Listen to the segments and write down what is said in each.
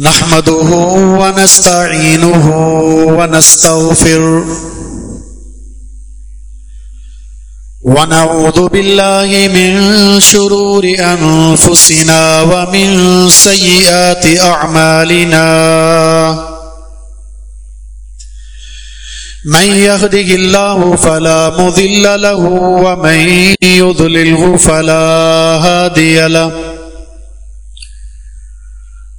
نحمده ونستعينه ونستغفر ونعوذ بالله من شرور أنفسنا ومن سيئات أعمالنا. من يهده الله فلا مذل له ومن يضلله فلا هادي له.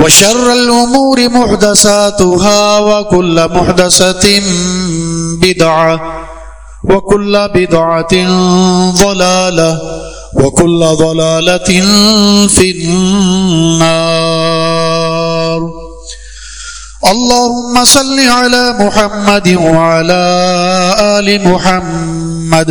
وشر الأمور محدثاتها وكل محدثة بدعة وكل بدعة ضلالة وكل ضلالة في النار. اللهم صل على محمد وعلى آل محمد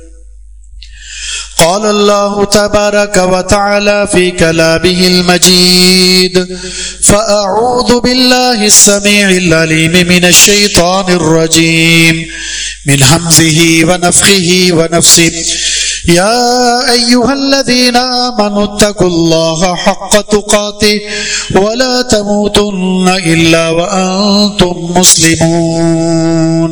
قال الله تبارك وتعالى في كلامه المجيد، فأعوذ بالله السميع العليم من الشيطان الرجيم، من همزه ونفخه ونفسه. يا أيها الذين آمنوا اتقوا الله حق تقاته، ولا تموتن إلا وأنتم مسلمون.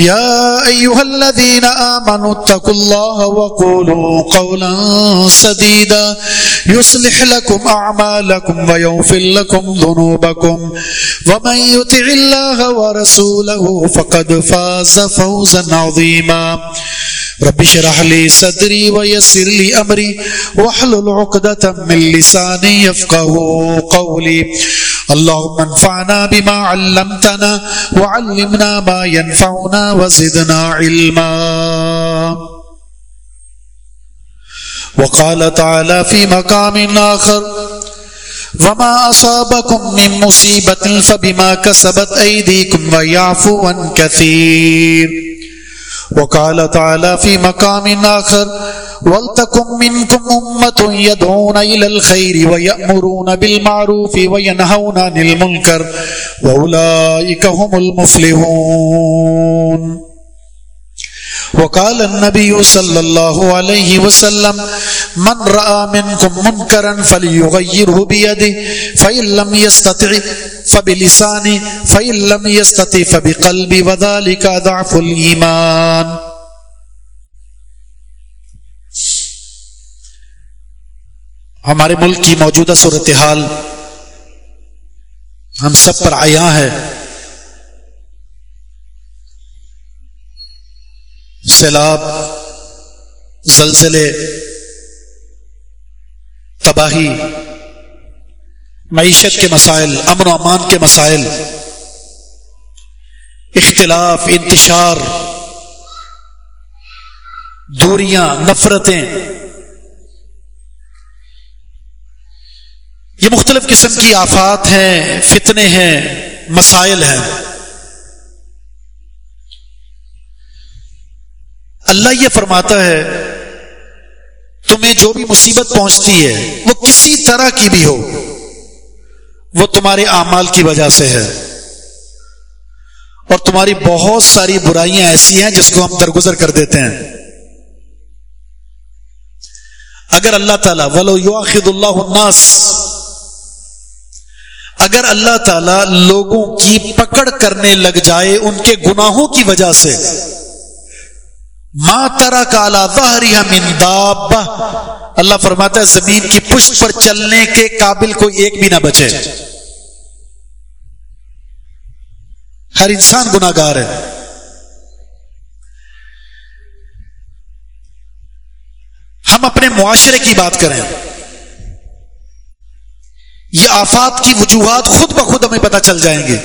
يا أيها الذين آمنوا اتقوا الله وقولوا قولا سديدا يصلح لكم أعمالكم ويغفر لكم ذنوبكم ومن يطع الله ورسوله فقد فاز فوزا عظيما رب اشرح لي صدري ويسر لي امري واحلل عقدة من لساني يفقهوا قولي اللهم انفعنا بما علمتنا وعلمنا ما ينفعنا وزدنا علما. وقال تعالى في مقام آخر، وما أصابكم من مصيبة فبما كسبت أيديكم ويعفو عن كثير. وقال تعالى في مقام آخر ولتكن منكم أمة يدعون إلى الخير ويأمرون بالمعروف وينهون عن المنكر وأولئك هم المفلحون. وقال النبي صلى الله عليه وسلم، من رأى منكم منكرا فليغيره بيده، فإن لم يستطع فبلسانه، فإن لم يستطع فبقلبه، وذلك ضعف الإيمان. ہمارے ملک کی موجودہ صورتحال ہم سب پر آیا ہے۔ سیلاب، زلزلے، تباہی، معیشت کے مسائل، امن و امان کے مسائل، اختلاف، انتشار، دوریاں، نفرتیں یہ مختلف قسم کی آفات ہیں، فتنے ہیں، مسائل ہیں۔ اللہ یہ فرماتا ہے، تمہیں جو بھی مصیبت پہنچتی ہے، وہ کسی طرح کی بھی ہو، وہ تمہارے اعمال کی وجہ سے ہے۔ اور تمہاری بہت ساری برائیاں ایسی ہیں جس کو ہم درگزر کر دیتے ہیں۔ اگر اللہ تعالیٰ، ولو یواخد اللہ الناس اگر اللہ تعالی لوگوں کی پکڑ کرنے لگ جائے ان کے گناہوں کی وجہ سے۔ ماں ترا کالا داب اللہ فرماتا ہے، زمین کی پشت پر چلنے کے قابل کوئی ایک بھی نہ بچے۔ ہر انسان گناگار ہے۔ ہم اپنے معاشرے کی بات کریں۔ یہ آفات کی وجوہات خود بخود ہمیں پتہ چل جائیں گے۔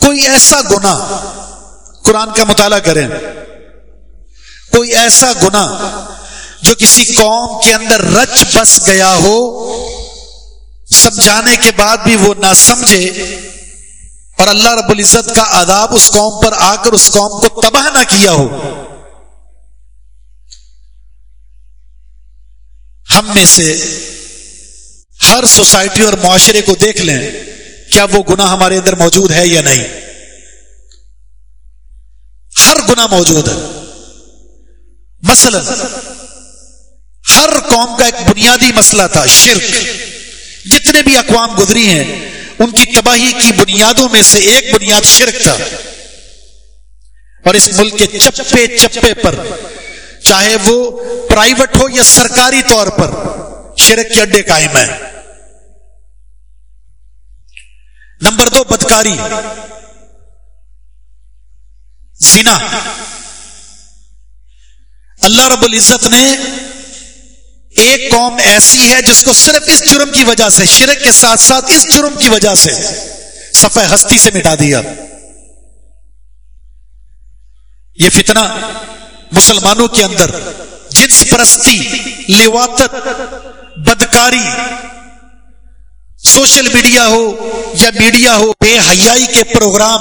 کوئی ایسا گنا قرآن کا مطالعہ کریں۔ کوئی ایسا گنا جو کسی قوم کے اندر رچ بس گیا ہو، سمجھانے کے بعد بھی وہ نہ سمجھے اور اللہ رب العزت کا عذاب اس قوم پر آ کر اس قوم کو تباہ نہ کیا ہو۔ ہم میں سے ہر سوسائٹی اور معاشرے کو دیکھ لیں کیا وہ گنا ہمارے اندر موجود ہے یا نہیں۔ ہر گنا موجود ہے۔ مثلا، ہر قوم کا ایک بنیادی مسئلہ تھا، شرک۔ جتنے بھی اقوام گزری ہیں، ان کی تباہی کی بنیادوں میں سے ایک بنیاد شرک تھا۔ اور اس ملک کے چپے چپے پر، چاہے وہ پرائیویٹ ہو یا سرکاری طور پر شرک کے اڈے قائم ہیں۔ نمبر دو، بدکاری۔ زنا۔ اللہ رب العزت نے ایک قوم ایسی ہے جس کو صرف اس جرم کی وجہ سے، شرک کے ساتھ ساتھ اس جرم کی وجہ سے صفحہ ہستی سے مٹا دیا۔ یہ فتنہ مسلمانوں کے اندر، جنس پرستی لواتت بدکاری سوشل میڈیا ہو یا میڈیا ہو، بے حیائی کے پروگرام،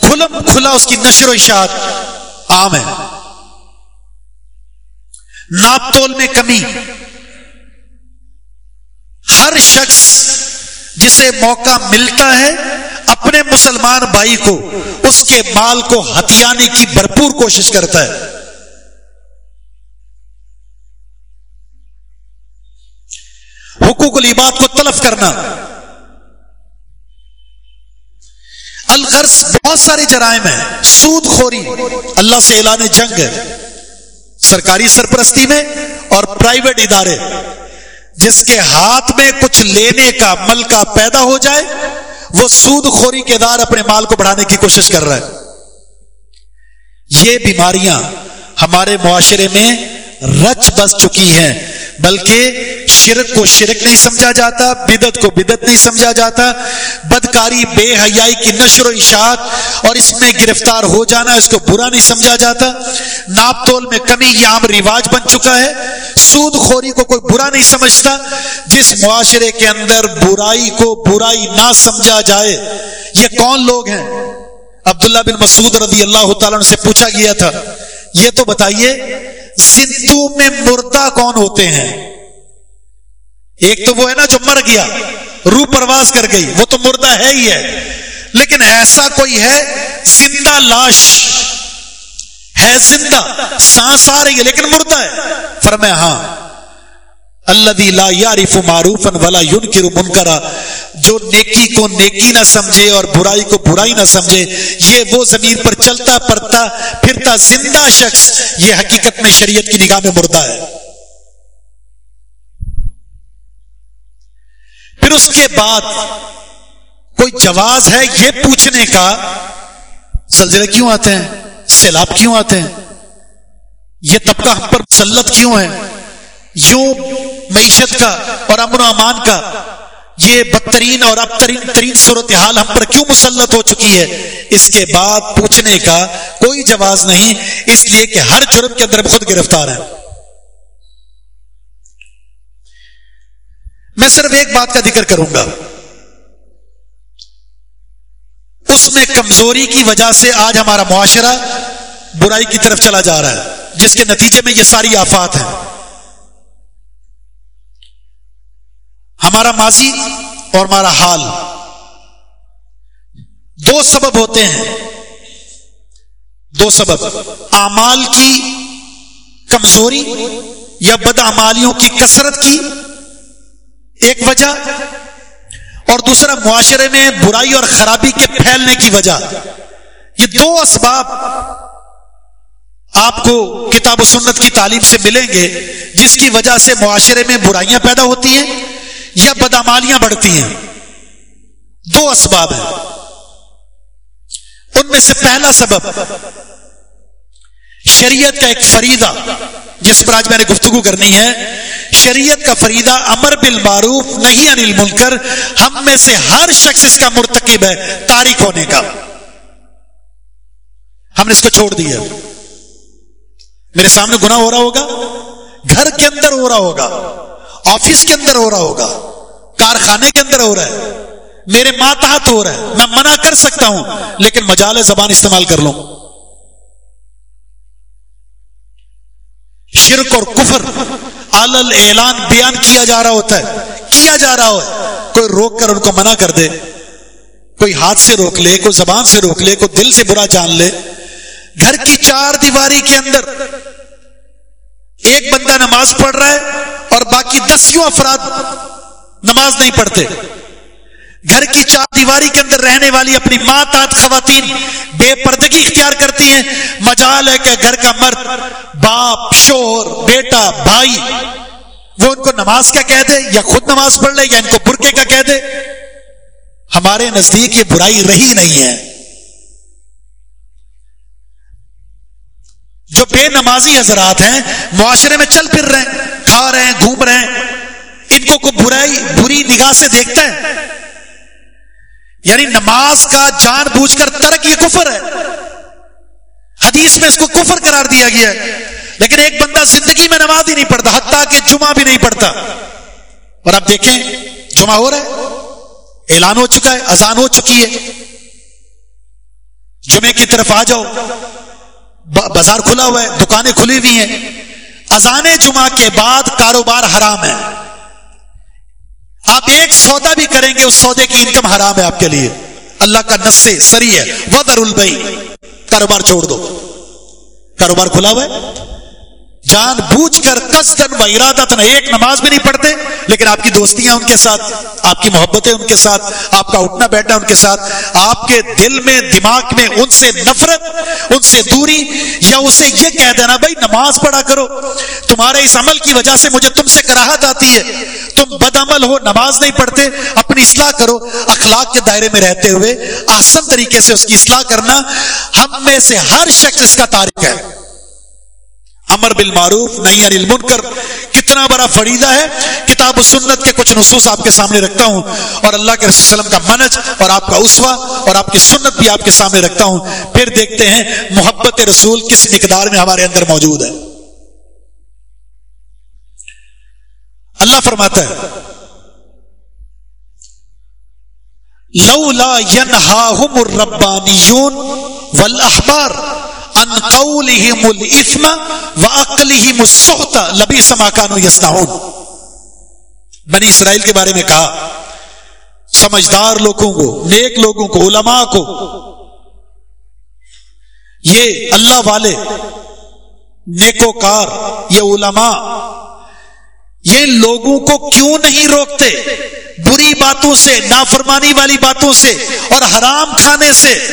کھلم کھلا اس کی نشر و اشاعت عام ہے۔ ناپ تول میں کمی۔ ہر شخص جسے موقع ملتا ہے اپنے مسلمان بھائی کو، اس کے مال کو ہتھیانے کی بھرپور کوشش کرتا ہے۔ حقوق العباد کو تلف کرنا۔ الغرض بہت سارے جرائم ہیں۔ سود خوری۔ اللہ سے اعلان جنگ ہے۔ سرکاری سرپرستی میں اور پرائیویٹ ادارے۔ جس کے ہاتھ میں کچھ لینے کا مل کا پیدا ہو جائے، وہ سود خوری کے دار اپنے مال کو بڑھانے کی کوشش کر رہا ہے۔ یہ بیماریاں ہمارے معاشرے میں رچ بس چکی ہیں۔ بلکہ شرک کو شرک نہیں سمجھا جاتا بدت کو بدت نہیں سمجھا جاتا۔ بدکاری، بے حیائی کی نشر و اشاعت اور اس میں گرفتار ہو جانا، اس کو برا نہیں سمجھا جاتا۔ ناپ تول میں کمی، یہ عام رواج بن چکا ہے۔ سود خوری کو کوئی برا نہیں سمجھتا۔ جس معاشرے کے اندر برائی کو برائی نہ سمجھا جائے، یہ کون لوگ ہیں؟ عبداللہ بن مسعود رضی اللہ تعالیٰ سے پوچھا گیا تھا۔ یہ تو بتائیے زندو میں مردہ کون ہوتے ہیں؟ ایک تو وہ ہے نا جو مر گیا، روح پرواز کر گئی، وہ تو مردہ ہے ہی ہے۔ لیکن ایسا کوئی ہے؟ زندہ لاش۔ ہے زندہ، سانس آ رہی ہے، لیکن مردہ ہے۔ فرمایا ہاں۔ اللہ لا یارف معروف ولا یون کی منکرا۔ جو نیکی کو نیکی نہ سمجھے اور برائی کو برائی نہ سمجھے، یہ وہ زمین پر چلتا پڑتا پھرتا زندہ شخص، یہ حقیقت میں شریعت کی نگاہ میں مردہ ہے۔ پھر اس کے بعد کوئی جواز ہے یہ پوچھنے کا، زلزلے کیوں آتے ہیں؟ سیلاب کیوں آتے ہیں؟ یہ طبقہ ہم پر مسلط کیوں ہے؟ یوں معیشت کا اور امن و امان کا یہ بدترین اور اب ترین ترین صورتحال ہم پر کیوں مسلط ہو چکی ہے؟ اس کے بعد پوچھنے کا کوئی جواز نہیں، اس لیے کہ ہر جرم کے اندر خود گرفتار ہے۔ میں صرف ایک بات کا ذکر کروں گا۔ اس میں کمزوری کی وجہ سے آج ہمارا معاشرہ برائی کی طرف چلا جا رہا ہے، جس کے نتیجے میں یہ ساری آفات ہیں۔ ہمارا ماضی اور ہمارا حال۔ دو سبب ہوتے ہیں۔ دو سبب۔ اعمال کی کمزوری یا بدعمالیوں کی کثرت کی ایک وجہ اور دوسرا معاشرے میں برائی اور خرابی کے پھیلنے کی وجہ۔ یہ دو اسباب آپ کو کتاب و سنت کی تعلیم سے ملیں گے جس کی وجہ سے معاشرے میں برائیاں پیدا ہوتی ہیں۔ یا بدامالیاں بڑھتی ہیں؟ دو اسباب ہیں۔ ان میں سے پہلا سبب، شریعت کا ایک فریدہ، جس پر آج میں نے گفتگو کرنی ہے، شریعت کا فریدہ، امر بالمعروف نہیں انل منکر ہم میں سے ہر شخص اس کا مرتکب ہے تاریخ ہونے کا۔ ہم نے اس کو چھوڑ دیا۔ میرے سامنے گنا ہو رہا ہوگا؟ گھر کے اندر ہو رہا ہوگا۔ آفس کے اندر ہو رہا ہوگا، کارخانے کے اندر ہو رہا ہے، میرے ماتحت ہو رہا ہے، میں منع کر سکتا ہوں، لیکن مجال زبان استعمال کر لوں۔ شرک اور کفر علل اعلان بیان کیا جا رہا ہوتا ہے، کیا جا رہا ہو کوئی روک کر ان کو منع کر دے، کوئی ہاتھ سے روک لے، کوئی زبان سے روک لے، کوئی دل سے برا جان لے۔ گھر کی چار دیواری کے اندر ایک بندہ نماز پڑھ رہا ہے اور باقی دسیوں افراد نماز نہیں پڑھتے۔ گھر کی چار دیواری کے اندر رہنے والی اپنی ماں تات خواتین بے پردگی اختیار کرتی ہیں۔ مجال ہے کہ گھر کا مرد، باپ شوہر بیٹا، بھائی، وہ ان کو نماز کا کہہ دے یا خود نماز پڑھ لے یا ان کو برقے کا کہہ دے۔ ہمارے نزدیک یہ برائی رہی نہیں ہے۔ جو بے نمازی حضرات ہیں، معاشرے میں چل پھر رہے ہیں۔ کھا رہے ہیں، گھوم رہے ہیں۔ ان کو کوئی برائی، بری نگاہ سے دیکھتا ہے یعنی نماز کا جان بوجھ کر ترک یہ کفر ہے۔ حدیث میں اس کو کفر قرار دیا گیا ہے۔ لیکن ایک بندہ زندگی میں نماز ہی نہیں پڑھتا، حتیٰ کہ جمعہ بھی نہیں پڑھتا۔ اور اب دیکھیں، جمعہ ہو رہا ہے، اعلان ہو چکا ہے، اذان ہو چکی ہے۔ جمعے کی طرف آ جاؤ۔ بازار کھلا ہوا ہے، دکانیں کھلی ہوئی ہیں۔ اذان جمعہ کے بعد کاروبار حرام ہے۔ آپ ایک سودا بھی کریں گے، اس سودے کی انکم حرام ہے آپ کے لیے۔ اللہ کا نسے سری ہے۔ ودر البئی کاروبار چھوڑ دو۔ کاروبار کھلا ہوا ہے۔ جان بوجھ کر قصدن و ارادت ایک نماز بھی نہیں پڑھتے، لیکن آپ کی دوستیاں ان کے ساتھ، آپ کی محبتیں ان کے ساتھ، آپ کا اٹھنا بیٹھنا ان کے ساتھ، آپ کے دل میں، دماغ میں ان سے نفرت، ان سے دوری، یا اسے یہ کہہ دینا، بھائی نماز پڑھا کرو، تمہارے اس عمل کی وجہ سے مجھے تم سے کراہت آتی ہے، تم بد عمل ہو، نماز نہیں پڑھتے، اپنی اصلاح کرو اخلاق کے دائرے میں رہتے ہوئے آسن طریقے سے اس کی اصلاح کرنا ہم میں سے ہر شخص اس کا تاریخ ہے۔ امر بالمعروف نہیں انل منکر کتنا بڑا فریدہ ہے۔ کتاب و سنت کے کچھ نصوص آپ کے سامنے رکھتا ہوں اور اللہ کے رسول وسلم کا منج اور آپ کا اسوا اور آپ کی سنت بھی آپ کے سامنے رکھتا ہوں۔ پھر دیکھتے ہیں محبت رسول کس مقدار میں ہمارے اندر موجود ہے۔ اللہ فرماتا ہے، لولا ينهاهم الربانيون والاحبار۔ ان قولهم الاثم واقلهم السخط لبئس ما كانوا يصنعون۔ بنی اسرائیل کے بارے میں کہا، سمجھدار لوگوں کو، نیک لوگوں کو، علماء کو۔ یہ اللہ والے نیکوکار، یہ علماء، یہ لوگوں کو کیوں نہیں روکتے؟ بری باتوں سے، نافرمانی والی باتوں سے اور حرام کھانے سے۔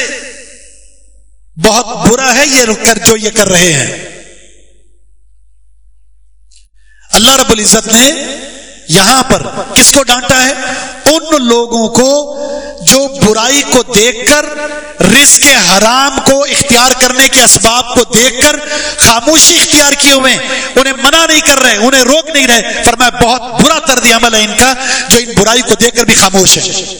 بہت برا ہے یہ کر جو یہ کر رہے ہیں۔ اللہ رب العزت نے یہاں پر کس کو ڈانٹا ہے؟ ان لوگوں کو جو برائی کو دیکھ کر، رزق حرام کو اختیار کرنے کے اسباب کو دیکھ کر خاموشی اختیار کیے ہوئے انہیں منع نہیں کر رہے، انہیں روک نہیں رہے۔ فرمایا، بہت برا طرز عمل ہے ان کا جو ان برائی کو دیکھ کر بھی خاموش ہے۔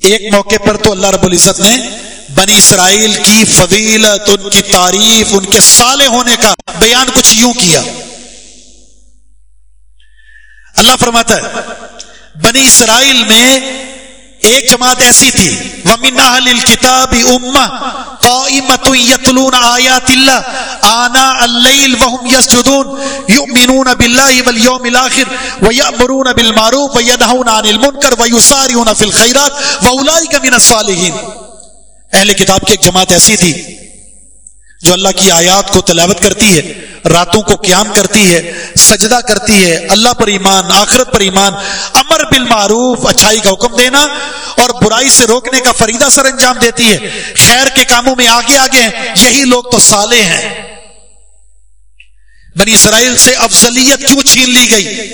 ایک موقع پر تو اللہ رب العزت نے بنی اسرائیل کی فضیلت، ان کی تعریف، ان کے سالے ہونے کا بیان کچھ یوں کیا۔ اللہ فرماتا ہے، بنی اسرائیل میں ایک جماعت ایسی تھی، ومن اہل الكتاب امہ قائمت یتلون آیات اللہ آنا اللیل وهم یسجدون یؤمنون باللہ والیوم الاخر ویأمرون بالمعروف وینہون عن المنکر ویسارعون فی الخیرات واولئک من الصالحین اہل کتاب کی ایک جماعت ایسی تھی جو اللہ کی آیات کو تلاوت کرتی ہے، راتوں کو قیام کرتی ہے، سجدہ کرتی ہے، اللہ پر ایمان، آخرت پر ایمان، امر بالمعروف، اچھائی کا حکم دینا اور برائی سے روکنے کا فریدہ سر انجام دیتی ہے۔ خیر کے کاموں میں آگے آگے ہیں، یہی لوگ تو سالے ہیں۔ بنی اسرائیل سے افضلیت کیوں چھین لی گئی؟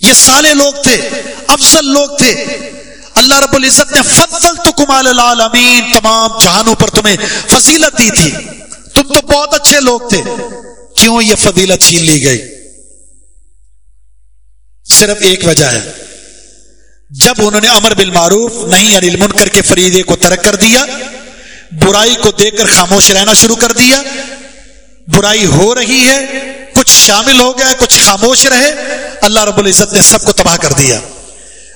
یہ سالے لوگ تھے، افضل لوگ تھے۔ اللہ رب العزت نے فضل تو کمال العالمین تمام جہانوں پر تمہیں فضیلت دی تھی۔ تم تو بہت اچھے لوگ تھے۔ کیوں یہ فضیلت چھین لی گئی؟ صرف ایک وجہ ہے۔ جب انہوں نے امر بالمعروف نہیں انل منکر کے فریدے کو ترک کر دیا، برائی کو دیکھ کر خاموش رہنا شروع کر دیا، برائی ہو رہی ہے، کچھ شامل ہو گیا، کچھ خاموش رہے، اللہ رب العزت نے سب کو تباہ کر دیا۔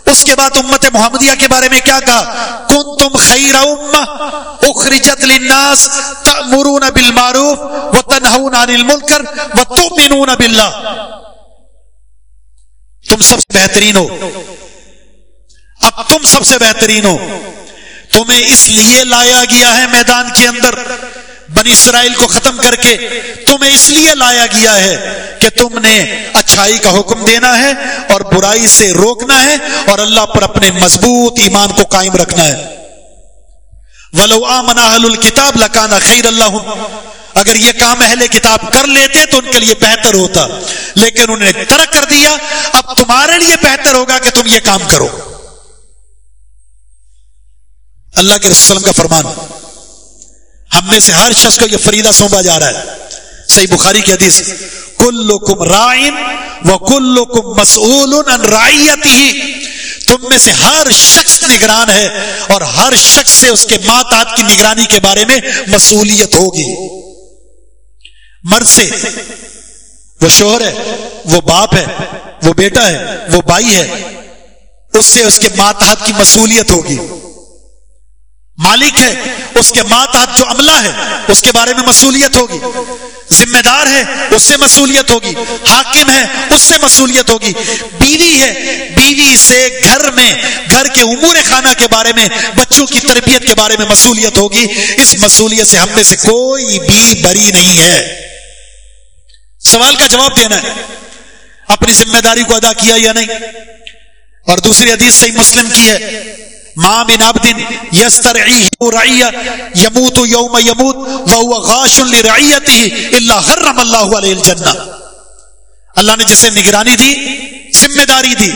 اس کے بعد امت محمدیہ کے بارے میں کیا کہا؟ کن تم خیر اخرجت للناس تأمرون بالمعروف وتنہون عن المنکر وتؤمنون باللہ۔ تم سب سے بہترین ہو۔ اب تم سب سے بہترین ہو۔ تمہیں اس لیے لایا گیا ہے میدان کے اندر بنی اسرائیل کو ختم کر کے تمہیں اس لیے لایا گیا ہے کہ تم نے اچھائی کا حکم دینا ہے اور برائی سے روکنا ہے اور اللہ پر اپنے مضبوط ایمان کو قائم رکھنا ہے۔ ولو آمن اہل الکتاب لکانا خیر اللہ اگر یہ کام اہل کتاب کر لیتے تو ان کے لیے بہتر ہوتا۔ لیکن انہوں نے ترک کر دیا۔ اب تمہارے لیے بہتر ہوگا کہ تم یہ کام کرو۔ اللہ کے رسول کا فرمان۔ ہم میں سے ہر شخص کو یہ فریدہ سونپا جا رہا ہے۔ صحیح بخاری کی حدیث۔ کل رائن و کل کم مسول رائت ہی تم میں سے ہر شخص نگران ہے اور ہر شخص سے اس کے ماتات کی نگرانی کے بارے میں مسئولیت ہوگی۔ مرد سے وہ شوہر ہے، وہ باپ ہے، وہ بیٹا ہے، وہ بھائی ہے، اس سے اس کے ماتحت کی مسئولیت ہوگی۔ مالک ہے، اس کے ماتحت جو عملہ ہے، اس کے بارے میں مسئولیت ہوگی۔ ذمہ دار ہے، اس سے مسئولیت ہوگی۔ حاکم ہے، اس سے مسئولیت ہوگی۔ بیوی ہے، بیوی سے گھر میں، گھر کے امور خانہ کے بارے میں، بچوں کی تربیت کے بارے میں مسئولیت ہوگی۔ اس مسئولیت سے ہم میں سے کوئی بھی بری نہیں ہے۔ سوال کا جواب دینا ہے، اپنی ذمہ داری کو ادا کیا یا نہیں؟ اور دوسری حدیث صحیح مسلم کی ہے۔ ماں من عبد یسترعیہ رعیہ یموت یوم یموت وہو غاش لرعیته الا حرم اللہ علیہ الجنہ اللہ نے جسے نگرانی دی، ذمہ داری دی۔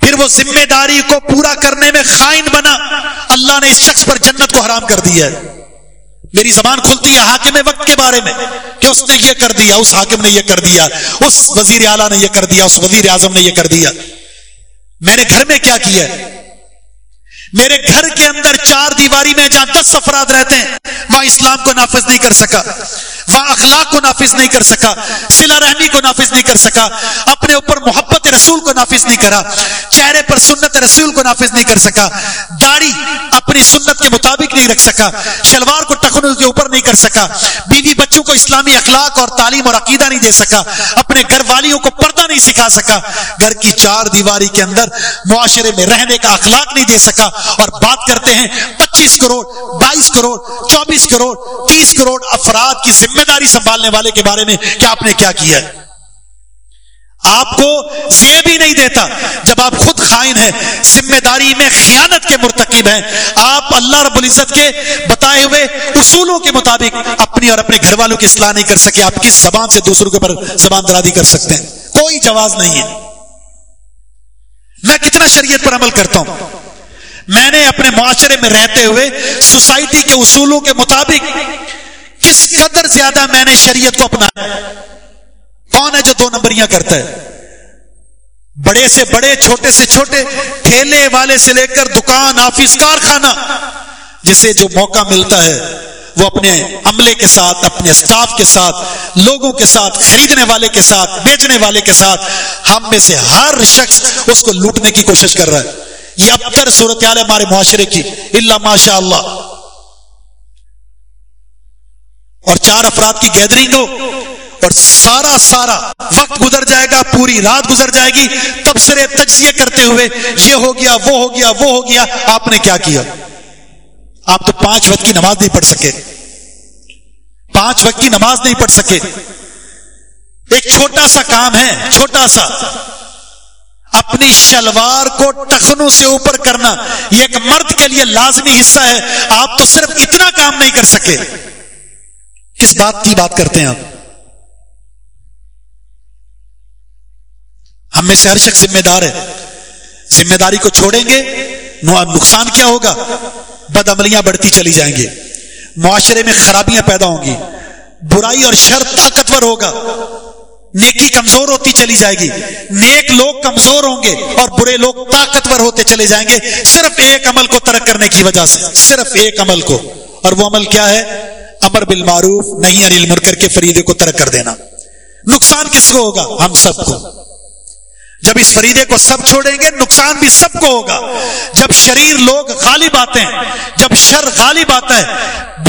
پھر وہ ذمہ داری کو پورا کرنے میں خائن بنا۔ اللہ نے اس شخص پر جنت کو حرام کر دیا ہے۔ میری زبان کھلتی ہے حاکم وقت کے بارے میں۔ کہ اس نے یہ کر دیا، اس حاکم نے یہ کر دیا۔ اس وزیر اعلیٰ نے یہ کر دیا، اس وزیر اعظم نے یہ کر دیا۔ میں نے گھر میں کیا کیا ہے؟ میرے گھر کے اندر چار دیواری میں جہاں دس افراد رہتے ہیں، وہاں اسلام کو نافذ نہیں کر سکا۔ وہاں اخلاق کو نافذ نہیں کر سکا سلا رحمی کو نافذ نہیں کر سکا، اپنے اوپر محبت رسول کو نافذ نہیں کرا، چہرے پر سنت رسول کو نافذ نہیں کر سکا، داڑھی اپنی سنت کے مطابق نہیں رکھ سکا، شلوار کو ٹخن کے اوپر نہیں کر سکا، بیوی بچوں کو اسلامی اخلاق اور تعلیم اور عقیدہ نہیں دے سکا، اپنے گھر والیوں کو پردہ نہیں سکھا سکا، گھر کی چار دیواری کے اندر معاشرے میں رہنے کا اخلاق نہیں دے سکا، اور بات کرتے ہیں، پچیس کروڑ، بائیس کروڑ، چوبیس کروڑ، تیس کروڑ افراد کی ذمہ داری سنبھالنے والے کے بارے میں کیا آپ نے کیا کیا ہے؟ آپ کو یہ بھی نہیں دیتا جب آپ خود خائن ہیں، ذمہ داری میں خیانت کے مرتکب ہیں۔ آپ اللہ رب العزت کے بتائے ہوئے اصولوں کے مطابق اپنی اور اپنے گھر والوں کی اصلاح نہیں کر سکے، آپ کس زبان سے دوسروں کے اوپر زبان درازی کر سکتے ہیں؟ کوئی جواز نہیں ہے۔ میں کتنا شریعت پر عمل کرتا ہوں؟ میں نے اپنے معاشرے میں رہتے ہوئے سوسائٹی کے اصولوں کے مطابق کس قدر زیادہ میں نے شریعت کو اپنایا کون ہے جو دو نمبریاں کرتا ہے؟ بڑے سے بڑے، چھوٹے سے چھوٹے ٹھیلے والے سے لے کر دکان، آفس، کارخانہ، جسے جو موقع ملتا ہے، وہ اپنے عملے کے ساتھ، اپنے اسٹاف کے ساتھ، لوگوں کے ساتھ، خریدنے والے کے ساتھ، بیچنے والے کے ساتھ، ہم میں سے ہر شخص اس کو لوٹنے کی کوشش کر رہا ہے۔ یہ اب تر صورتحال ہے ہمارے معاشرے کی۔ اللہ ماشاء اللہ اور چار افراد کی گیدرنگ ہو اور سارا سارا وقت گزر جائے گا، پوری رات گزر جائے گی۔ تب سرے تجزیے کرتے ہوئے یہ ہو گیا، وہ ہو گیا، وہ ہو گیا۔ آپ نے کیا کیا؟ آپ تو پانچ وقت کی نماز نہیں پڑھ سکے۔ پانچ وقت کی نماز نہیں پڑھ سکے۔ ایک چھوٹا سا کام ہے، چھوٹا سا۔ اپنی شلوار کو ٹخنوں سے اوپر کرنا یہ ایک مرد کے لیے لازمی حصہ ہے۔ آپ تو صرف اتنا کام نہیں کر سکے۔ کس بات کی بات کرتے ہیں آپ؟ ہم میں سے ہر شخص ذمہ دار ہے۔ ذمہ داری کو چھوڑیں گے نقصان کیا ہوگا؟ بدعملیاں بڑھتی چلی جائیں گے معاشرے میں خرابیاں پیدا ہوں گی۔ برائی اور شر طاقتور ہوگا۔ نیکی کمزور ہوتی چلی جائے گی۔ نیک لوگ کمزور ہوں گے اور برے لوگ طاقتور ہوتے چلے جائیں گے۔ صرف ایک عمل کو ترک کرنے کی وجہ سے، صرف ایک عمل کو۔ اور وہ عمل کیا ہے؟ امر بالمعروف، نہیں انل مرکر کے فریدے کو ترک کر دینا۔ نقصان کس کو ہوگا؟ ہم سب کو۔ جب اس فریدے کو سب چھوڑیں گے، نقصان بھی سب کو ہوگا۔ جب شریر لوگ غالب آتے ہیں، جب شر غالب آتا ہے،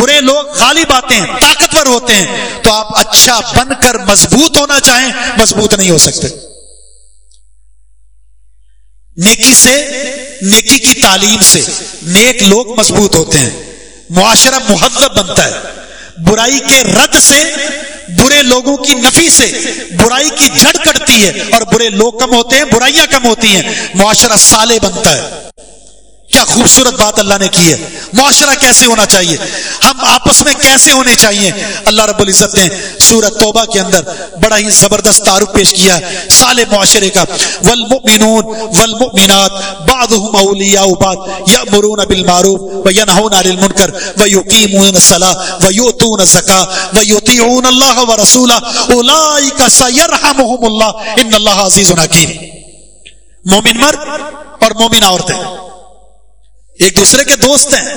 برے لوگ غالب آتے ہیں، طاقتور ہوتے ہیں، تو آپ اچھا بن کر مضبوط ہونا چاہیں، مضبوط نہیں ہو سکتے۔ نیکی سے، نیکی کی تعلیم سے نیک لوگ مضبوط ہوتے ہیں۔ معاشرہ مہذب بنتا ہے۔ برائی کے رد سے، برے لوگوں کی نفی سے، برائی کی جھڑ کٹتی ہے اور برے لوگ کم ہوتے ہیں، برائیاں کم ہوتی ہیں۔ معاشرہ سالے بنتا ہے۔ کیا خوبصورت بات اللہ نے کی ہے۔ معاشرہ کیسے ہونا چاہیے؟ ہم آپس میں کیسے ہونے چاہیے؟ اللہ رب العزت نے سورت توبہ کے اندر بڑا ہی زبردست تعارف پیش کیا ہے سال معاشرے کا۔ والمؤمنون والمؤمنات بعضهم اولیاء بعض یامرون بالمعروف وینهون عن المنکر ویقیمون الصلاة ویؤتون الزکاة ویطیعون اللہ ورسولہ اولئک سیرحمهم اللہ ان اللہ عزیز حکیم مومن مرد اور مومن عورتیں۔ ایک دوسرے کے دوست ہیں۔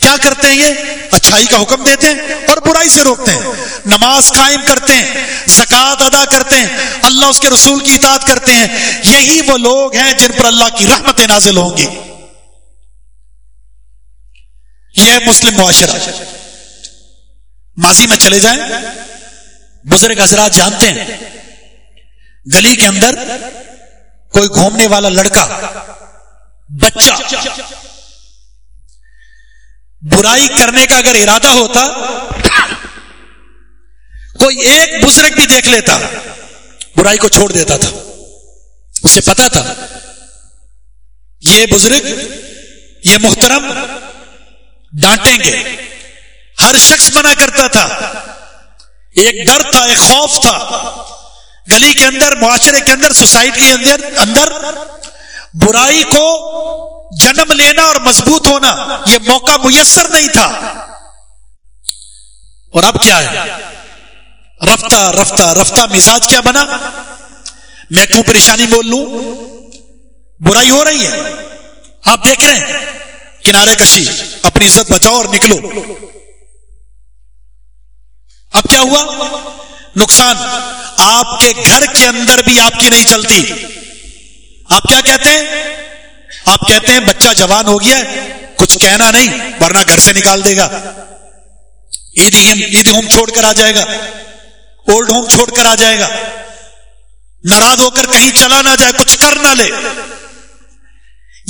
کیا کرتے ہیں یہ؟ اچھائی کا حکم دیتے ہیں اور برائی سے روکتے ہیں۔ نماز قائم کرتے ہیں زکات ادا کرتے ہیں، اللہ اس کے رسول کی اطاعت کرتے ہیں۔ یہی وہ لوگ ہیں جن پر اللہ کی رحمت نازل ہوں گی۔ یہ ہے مسلم معاشرہ۔ ماضی میں چلے جائیں۔ بزرگ حضرات جانتے ہیں، گلی کے اندر کوئی گھومنے والا لڑکا بچہ برائی کرنے کا اگر ارادہ ہوتا، کوئی ایک بزرگ بھی دیکھ لیتا، برائی کو چھوڑ دیتا تھا۔ اسے پتا تھا، یہ بزرگ، یہ محترم ڈانٹیں گے۔ ہر شخص منع کرتا تھا۔ ایک ڈر تھا، ایک خوف تھا۔ گلی کے اندر، معاشرے کے اندر، سوسائٹی کے اندر اندر برائی کو جنم لینا اور مضبوط ہونا، یہ موقع میسر نہیں تھا۔ اور اب کیا ہے؟ رفتہ رفتہ رفتہ مزاج کیا بنا؟ میں کیوں پریشانی بول لوں؟ برائی ہو رہی ہے۔ آپ دیکھ رہے ہیں، کنارے کشی، اپنی عزت بچاؤ اور نکلو۔ اب کیا ہوا؟ نقصان، آپ کے گھر کے اندر بھی آپ کی نہیں چلتی۔ آپ کیا کہتے ہیں؟ آپ کہتے ہیں بچہ جوان ہو گیا کچھ کہنا نہیں، ورنہ گھر سے نکال دے گا۔ عید عید ہوم چھوڑ کر آ جائے گا۔ اولڈ ہوم چھوڑ کر آ جائے گا۔ ناراض ہو کر کہیں چلا نہ جائے، کچھ کر نہ لے۔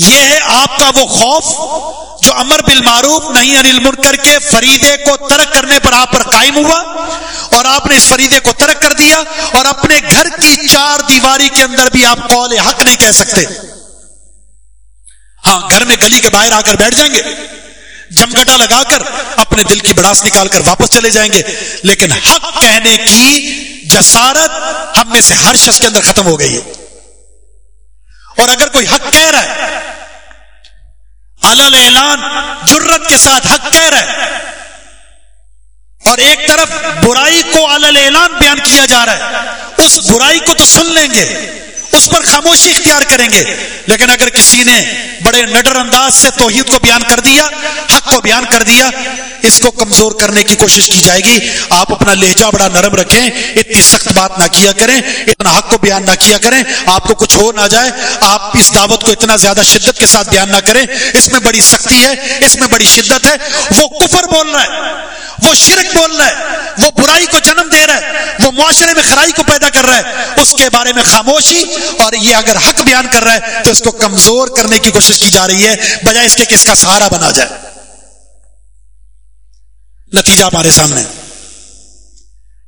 یہ ہے آپ کا وہ خوف جو امر بالمعروف نہیں انل منکر کے فریدے کو ترک کرنے پر آپ پر قائم ہوا اور آپ نے اس فریدے کو ترک کر دیا اور اپنے گھر کی چار دیواری کے اندر بھی آپ قول حق نہیں کہہ سکتے۔ ہاں گھر میں گلی کے باہر آ کر بیٹھ جائیں گے جمگٹا لگا کر اپنے دل کی بڑاس نکال کر واپس چلے جائیں گے، لیکن حق کہنے کی جسارت ہم میں سے ہر شخص کے اندر ختم ہو گئی ہے۔ اور اگر کوئی حق کہہ رہا ہے اعلان جرت کے ساتھ حق کہہ رہا ہے۔ اور ایک طرف برائی کو اعلان بیان کیا جا رہا ہے۔ اس برائی کو تو سن لیں گے۔ اس پر خاموشی اختیار کریں گے۔ لیکن اگر کسی نے بڑے نڈر انداز سے توحید کو بیان کر دیا، حق کو بیان کر دیا، اس کو کمزور کرنے کی کوشش کی جائے گی۔ آپ اپنا لہجہ بڑا نرم رکھیں، اتنی سخت بات نہ کیا کریں، اتنا حق کو بیان نہ کیا کریں۔ آپ کو کچھ ہو نہ جائے، آپ اس دعوت کو اتنا زیادہ شدت کے ساتھ بیان نہ کریں۔ اس میں بڑی سختی ہے، اس میں بڑی شدت ہے۔ وہ کفر بول رہا ہے۔ وہ شرک بول رہا ہے، وہ برائی کو جنم دے رہا ہے، وہ معاشرے میں خرائی کو پیدا کر رہا ہے، اس کے بارے میں خاموشی اور یہ اگر حق بیان کر رہا ہے تو اس کو کمزور کرنے کی کوشش کی جا رہی ہے، بجائے اس کے کہ اس کا سہارا بنا جائے۔ نتیجہ ہمارے سامنے۔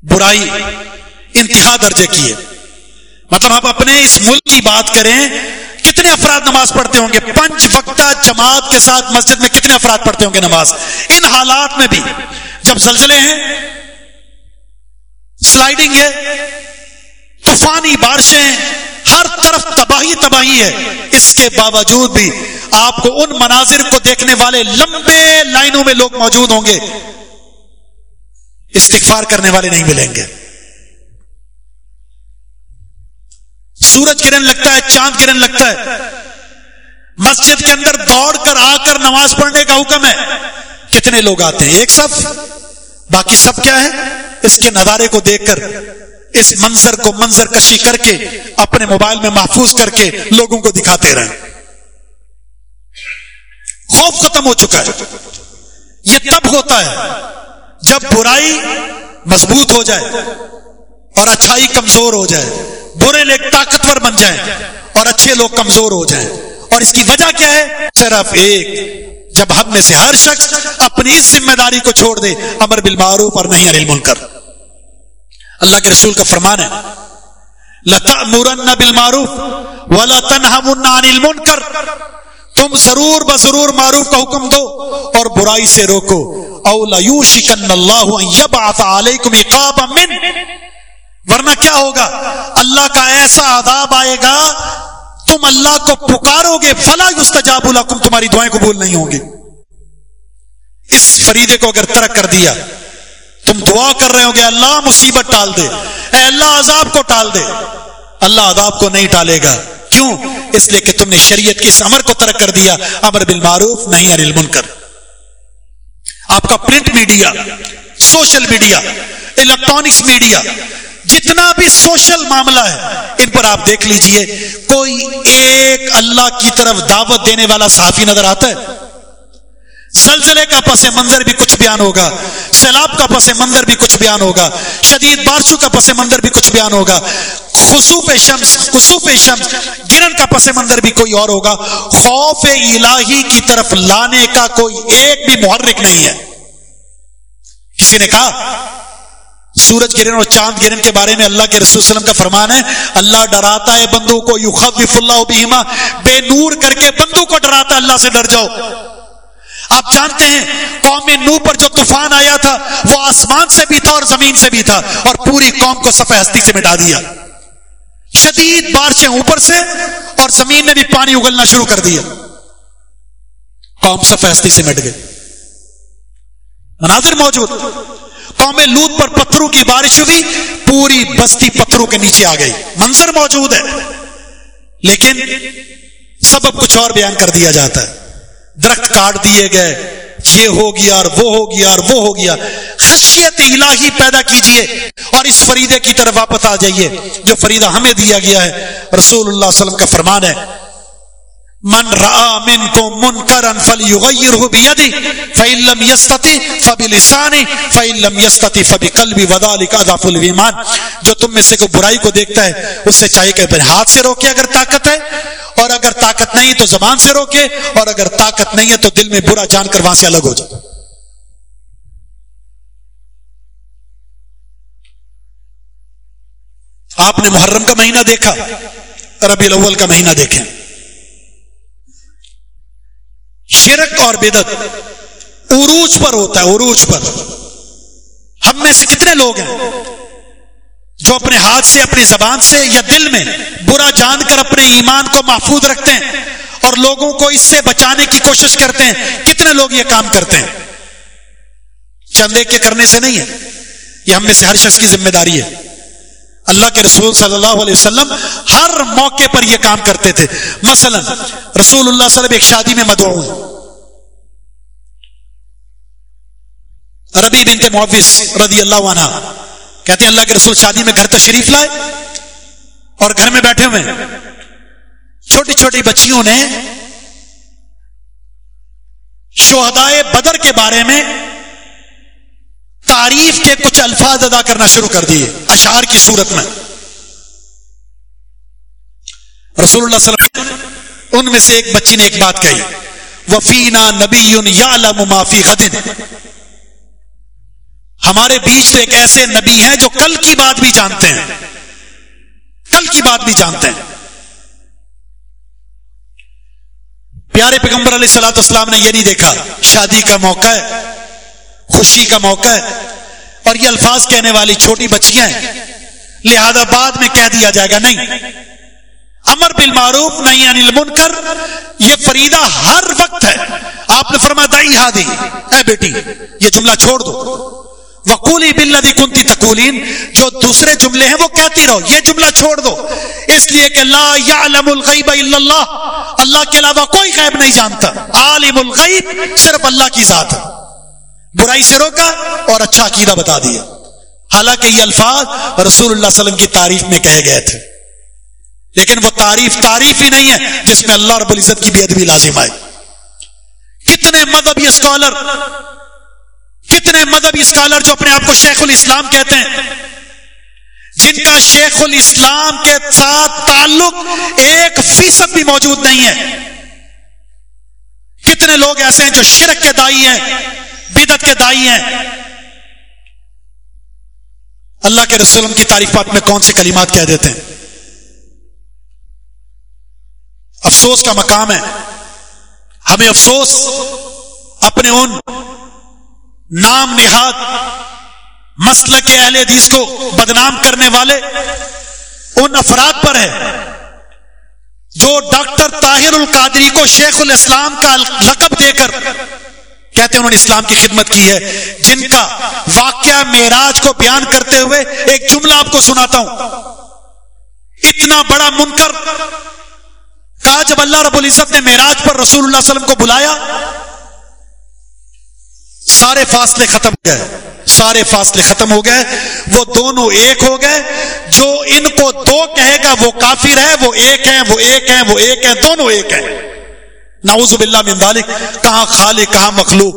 برائی انتہا درجے کی ہے۔ مطلب آپ اپنے اس ملک کی بات کریں، کتنے افراد نماز پڑھتے ہوں گے؟ پنچ وقتہ جماعت کے ساتھ مسجد میں کتنے افراد پڑھتے ہوں گے نماز؟ ان حالات میں بھی جب زلزلے ہیں سلائڈنگ ہے، طوفانی بارشیں ہر طرف تباہی تباہی ہے۔ اس کے باوجود بھی آپ کو ان مناظر کو دیکھنے والے لمبے لائنوں میں لوگ موجود ہوں گے۔ استغفار کرنے والے نہیں ملیں گے۔ سورج گرن لگتا ہے، چاند گرن لگتا ہے۔ مسجد کے اندر دوڑ کر آ کر نماز پڑھنے کا حکم ہے۔ کتنے لوگ آتے ہیں؟ ایک صف باقی سب کیا ہے اس کے نظارے کو دیکھ کر، اس منظر کو منظر کشی کر کے، اپنے موبائل میں محفوظ کر کے لوگوں کو دکھاتے رہے خوف ختم ہو چکا ہے۔ یہ تب ہوتا ہے جب برائی مضبوط ہو جائے اور اچھائی کمزور ہو جائے۔ برے لوگ طاقتور بن جائیں اور اچھے لوگ کمزور ہو جائیں۔ اور اس کی وجہ کیا ہے؟ صرف ایک۔ جب ہم میں سے ہر شخص اپنی اس ذمہ داری کو چھوڑ دے، امر بالمعروف اور نہیں ارل کر اللہ کے رسول کا فرمان ہے لتا مورن بل معروف ولا تنہا تم ضرور بضرور معروف کا حکم دو اور برائی سے روکو۔ اولا یو شکن اللہ علیکم من۔ ورنہ کیا ہوگا؟ اللہ کا ایسا عذاب آئے گا تم اللہ کو پکارو گے فلا یستجاب لکم، تمہاری دعائیں قبول نہیں ہوں گی۔ اس فریدے کو اگر ترک کر دیا، تم دعا کر رہے ہو گے اللہ مصیبت ٹال دے، اے اللہ عذاب کو ٹال دے۔ اللہ عذاب کو نہیں ٹالے گا۔ کیوں؟ اس لیے کہ تم نے شریعت کی اس امر کو ترک کر دیا۔ امر بالمعروف نہیں انل منکر آپ کا print media, social media, electronics media جتنا بھی سوشل معاملہ ہے، ان پر آپ دیکھ لیجیے، کوئی ایک اللہ کی طرف دعوت دینے والا صحافی نظر آتا ہے؟ زلزلے کا پس منظر بھی کچھ بیان ہوگا، سیلاب کا پس منظر بھی کچھ بیان ہوگا، شدید بارشوں کا پس منظر بھی کچھ بیان ہوگا خصوف شمس خصوف شمس، گرن کا پس منظر بھی کوئی اور ہوگا۔ خوف الہی کی طرف لانے کا کوئی ایک بھی محرک نہیں ہے۔ کسی نے کہا؟ سورج گرن اور چاند گرن کے بارے میں اللہ کے رسول وسلم کا فرمان ہے، اللہ ڈراتا ہے بندو کو یو اللہ بیما بے نور کر کے بندو کو ڈراتا ہے، اللہ سے ڈر جاؤ۔ آپ جانتے ہیں، قوم نو پر جو طوفان آیا تھا، وہ آسمان سے بھی تھا اور زمین سے بھی تھا، اور پوری قوم کو سفید ہستی سے مٹا دیا۔ شدید بارشیں اوپر سے اور زمین نے بھی پانی اگلنا شروع کر دیا۔ قوم سفید ہستی سے مٹ گئی مناظر موجود۔ قوم لوت پر پتھروں کی بارش ہوئی، پوری بستی پتھروں کے نیچے آ گئی۔ منظر موجود ہے۔ لیکن سبب کچھ اور بیان کر دیا جاتا ہے۔ درخت کاٹ دیے گئے۔ یہ ہو گیا اور وہ ہو گیا اور وہ ہو گیا۔ خشیت الہی پیدا کیجیے اور اس فریدے کی طرف واپس آ جائیے، جو فریدہ ہمیں دیا گیا ہے۔ رسول اللہ علیہ وسلم کا فرمان ہے۔ من را من کو من کرن بیدی فعلم یستتی فبی لسانی فعلم یستتی فبی قلبی ودالی کا اضاف الویمان جو تم میں سے کوئی برائی کو دیکھتا ہے، اس سے چاہیے کہ اپنے ہاتھ سے روکے اگر طاقت ہے، اور اگر طاقت نہیں تو زبان سے روکے، اور اگر طاقت نہیں ہے تو دل میں برا جان کر وہاں سے الگ ہو جائے آپ نے محرم کا مہینہ دیکھا ربی الاول کا مہینہ دیکھیں۔ شرک اور بدت عروج پر ہوتا ہے، عروج پر۔ ہم میں سے کتنے لوگ ہیں جو اپنے ہاتھ سے، اپنی زبان سے یا دل میں برا جان کر اپنے ایمان کو محفوظ رکھتے ہیں اور لوگوں کو اس سے بچانے کی کوشش کرتے ہیں۔ کتنے لوگ یہ کام کرتے ہیں؟ چندے کے کرنے سے نہیں ہے، یہ ہم میں سے ہر شخص کی ذمہ داری ہے۔ اللہ کے رسول صلی اللہ علیہ وسلم ہر موقع پر یہ کام کرتے تھے۔ مثلا رسول اللہ صلی اللہ علیہ وسلم ایک شادی میں مدعو ربی بنت معوث رضی اللہ عنہ کہتے ہیں، اللہ کے رسول شادی میں گھر تشریف لائے اور گھر میں بیٹھے ہوئے۔ چھوٹی چھوٹی بچیوں نے شہدائے بدر کے بارے میں تعریف کے کچھ الفاظ ادا کرنا شروع کر دیے۔ اشعار کی صورت میں۔ رسول اللہ صلی اللہ علیہ وسلم ان میں سے ایک بچی نے ایک بات کہی۔ وفینا نبی معافی خدن ہمارے بیچ تو ایک ایسے نبی ہیں جو کل کی بات بھی جانتے ہیں۔ کل کی بات بھی جانتے ہیں۔ پیارے پیغمبر علیہ السلاۃ اسلام نے یہ نہیں دیکھا، شادی کا موقع ہے، خوشی کا موقع ہے اور یہ الفاظ کہنے والی چھوٹی بچیاں ہیں۔ لہذا بعد میں کہہ دیا جائے گا نہیں۔ امر بالمعروف نہیں انل منکر یہ فریدہ ہر وقت ہے۔ آپ نے فرما دائی ہادی۔ اے بیٹی، یہ جملہ چھوڑ دو۔ وقولی بلدی کنتی تقولین، جو دوسرے جملے ہیں وہ کہتی رہو۔ یہ جملہ چھوڑ دو۔ اس لیے کہ لا یعلم الغیب الا اللہ۔ اللہ کے علاوہ کوئی غیب نہیں جانتا۔ عالم الغیب صرف اللہ کی ذات ہے۔ برائی سے روکا اور اچھا عقیدہ بتا دیا۔ حالانکہ یہ الفاظ رسول اللہ علیہ وسلم کی تعریف میں کہے گئے تھے۔ لیکن وہ تعریف تعریف ہی نہیں ہے جس میں اللہ رب العزت کی بھی ادبی لازم آئے۔ کتنے مذہبی اسکالر، کتنے مذہبی اسکالر جو اپنے آپ کو شیخ الاسلام کہتے ہیں، جن کا شیخ الاسلام کے ساتھ تعلق ایک فیصد بھی موجود نہیں ہے۔ کتنے لوگ ایسے ہیں جو شرک کے دائی ہیں بدت کے دائی ہیں اللہ کے رسول کی تعریفات میں کون سے کلمات کہہ دیتے ہیں؟ افسوس کا مقام ہے۔ ہمیں افسوس، اپنے ان نام نہاد مسل کے اہل حدیث کو بدنام کرنے والے ان افراد پر ہے جو ڈاکٹر طاہر القادری کو شیخ الاسلام کا لقب دے کر کہتے ہیں انہوں نے اسلام کی خدمت کی ہے۔ جن کا واقعہ معراج کو بیان کرتے ہوئے ایک جملہ آپ کو سناتا ہوں۔ اتنا بڑا منکر۔ کہا جب اللہ رب العزت نے معراج پر رسول اللہ علیہ وسلم کو بلایا، سارے فاصلے ختم ہو گئے۔ سارے فاصلے ختم ہو گئے۔ وہ دونوں ایک ہو گئے۔ جو ان کو دو کہے گا وہ کافر ہے، وہ ایک ہیں، وہ ایک ہیں، وہ ایک ہیں، دونوں ایک ہیں۔ نعوذ باللہ من ذالک، کہاں خالق، کہاں مخلوق؟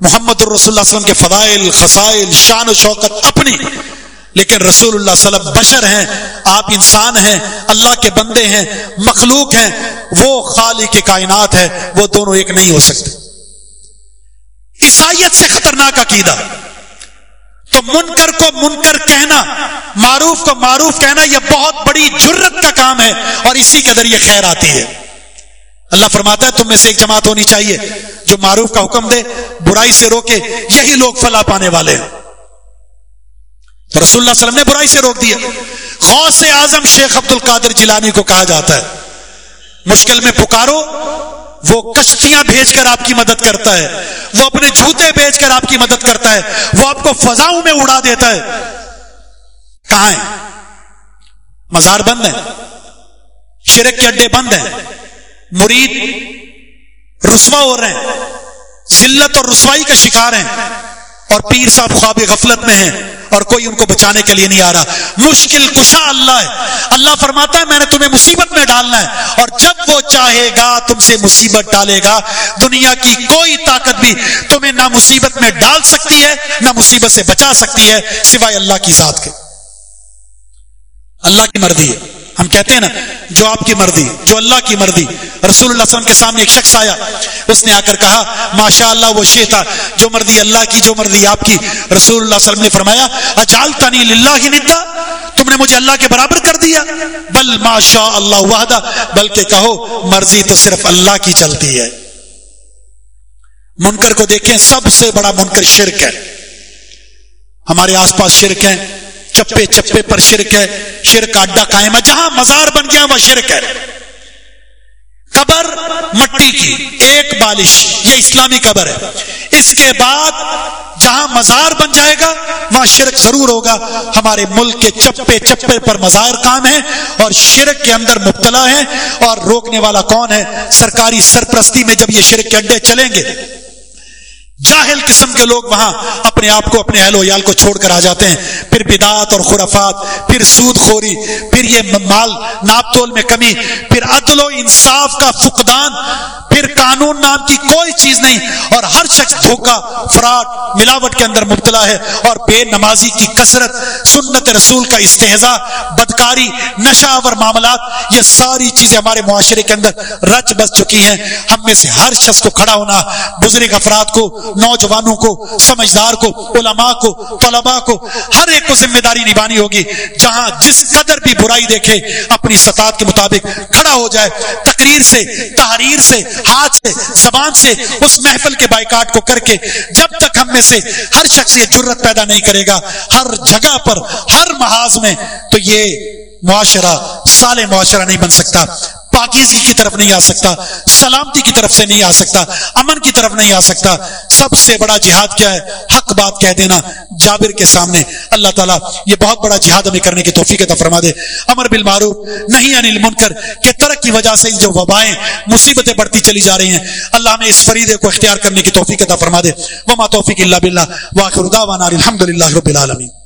محمد الرسول اللہ علیہ وسلم کے فضائل خسائل شان و شوقت اپنی، لیکن رسول اللہ صلی اللہ علیہ وسلم بشر ہیں، آپ انسان ہیں، اللہ کے بندے ہیں، مخلوق ہیں، وہ خالق کائنات ہے، وہ دونوں ایک نہیں ہو سکتے۔ عیسائیت سے خطرناک عقیدہ۔ تو منکر کو منکر کہنا، معروف کو معروف کہنا، یہ بہت بڑی جرت کا کام ہے، اور اسی کے ذریعے خیر آتی ہے۔ اللہ فرماتا ہے، تم میں سے ایک جماعت ہونی چاہیے جو معروف کا حکم دے، برائی سے روکے، یہی لوگ فلاح پانے والے ہیں۔ تو رسول اللہ علیہ وسلم نے برائی سے روک دیا۔ غوث اعظم شیخ عبد القادر جیلانی کو کہا جاتا ہے، مشکل میں پکارو، وہ کشتیاں بھیج کر آپ کی مدد کرتا ہے، وہ اپنے جوتے بھیج کر آپ کی مدد کرتا ہے، وہ آپ کو فضاؤں میں اڑا دیتا ہے۔ کہاں ہے؟ مزار بند ہے۔ شرک کے اڈے بند ہیں۔ مرید رسوا ہو رہے ہیں، ذلت اور رسوائی کا شکار ہیں اور پیر صاحب خواب غفلت میں ہیں اور کوئی ان کو بچانے کے لیے نہیں آ رہا۔ مشکل کشا اللہ ہے۔ اللہ فرماتا ہے، میں نے تمہیں مصیبت میں ڈالنا ہے۔ اور جب وہ چاہے گا، تم سے مصیبت ڈالے گا۔ دنیا کی کوئی طاقت بھی تمہیں نہ مصیبت میں ڈال سکتی ہے، نہ مصیبت سے بچا سکتی ہے، سوائے اللہ کی ذات کے۔ اللہ کی مرضی ہے۔ ہم کہتے ہیں نا جو آپ کی مرضی، جو اللہ کی مرضی۔ رسول اللہ علیہ وسلم کے سامنے ایک شخص آیا۔ اس نے آ کر کہا ماشاء اللہ وہ شے تھا۔ جو مرضی اللہ کی، جو مرضی آپ کی۔ رسول اللہ علیہ وسلم نے فرمایا اجال تنی اللہ ہی ندا۔ تم نے مجھے اللہ کے برابر کر دیا۔ بل ماشاء اللہ وحدہ۔ بلکہ کہو، مرضی تو صرف اللہ کی چلتی ہے۔ منکر کو دیکھیں، سب سے بڑا منکر شرک ہے۔ ہمارے آس پاس شرک ہیں۔ چپے چپے پر شرک ہے، شرک اڈا قائم ہے، جہاں مزار بن گیا وہ شرک ہے۔ قبر مٹی کی، ایک بالش، یہ اسلامی قبر ہے۔ اس کے بعد جہاں مزار بن جائے گا، وہاں شرک ضرور ہوگا۔ ہمارے ملک کے چپے چپے پر مزار کام ہے اور شرک کے اندر مبتلا ہے اور روکنے والا کون ہے؟ سرکاری سرپرستی میں جب یہ شرک کے اڈے چلیں گے جاہل قسم کے لوگ وہاں اپنے آپ کو، اپنے اہل ویال کو چھوڑ کر آ جاتے ہیں۔ پھر بدات اور خرافات، پھر سود خوری، پھر یہ مال ناپ تول میں کمی، پھر عدل و انصاف کا فقدان، پھر قانون نام کی کوئی چیز نہیں۔ اور ہر شخص دھوکا فراڈ، ملاوٹ کے اندر مبتلا ہے۔ اور بے نمازی کی کثرت، سنت رسول کا استحضا بدکاری، نشہ معاملات، یہ ساری چیزیں ہمارے معاشرے کے اندر رچ بس چکی ہیں۔ ہم میں سے ہر شخص کو کھڑا ہونا، بزرگ افراد کو نوجوانوں کو، سمجھدار کو، علماء کو، طلباء کو، ہر ایک کو ذمہ داری نبھانی ہوگی۔ جہاں جس قدر بھی برائی دیکھے، اپنی سطاعت کے مطابق کھڑا ہو جائے، تقریر سے، تحریر سے، ہاتھ سے، زبان سے، اس محفل کے بائیکاٹ کو کر کے جب تک ہم میں سے ہر شخص یہ جرت پیدا نہیں کرے گا، ہر جگہ پر، ہر محاذ میں، تو یہ معاشرہ سال معاشرہ نہیں بن سکتا۔ پاکیزی کی طرف نہیں آ سکتا، سلامتی کی طرف سے نہیں آ سکتا، امن کی طرف نہیں آ سکتا۔ سب سے بڑا جہاد کیا ہے؟ حق بات کہہ دینا جابر کے سامنے۔ اللہ تعالیٰ یہ بہت بڑا جہاد ہمیں کرنے کی توفیق عطا فرما دے۔ امر بالمعروف نہیں انل منکر کہ ترک کی وجہ سے جو وبائیں، مصیبتیں بڑھتی چلی جا رہی ہیں۔ اللہ ہمیں اس فریدے کو اختیار کرنے کی توفیق عطا فرما دے۔ وما توفیق اللہ باللہ۔ واخر دعوانا الحمدللہ رب العالمین۔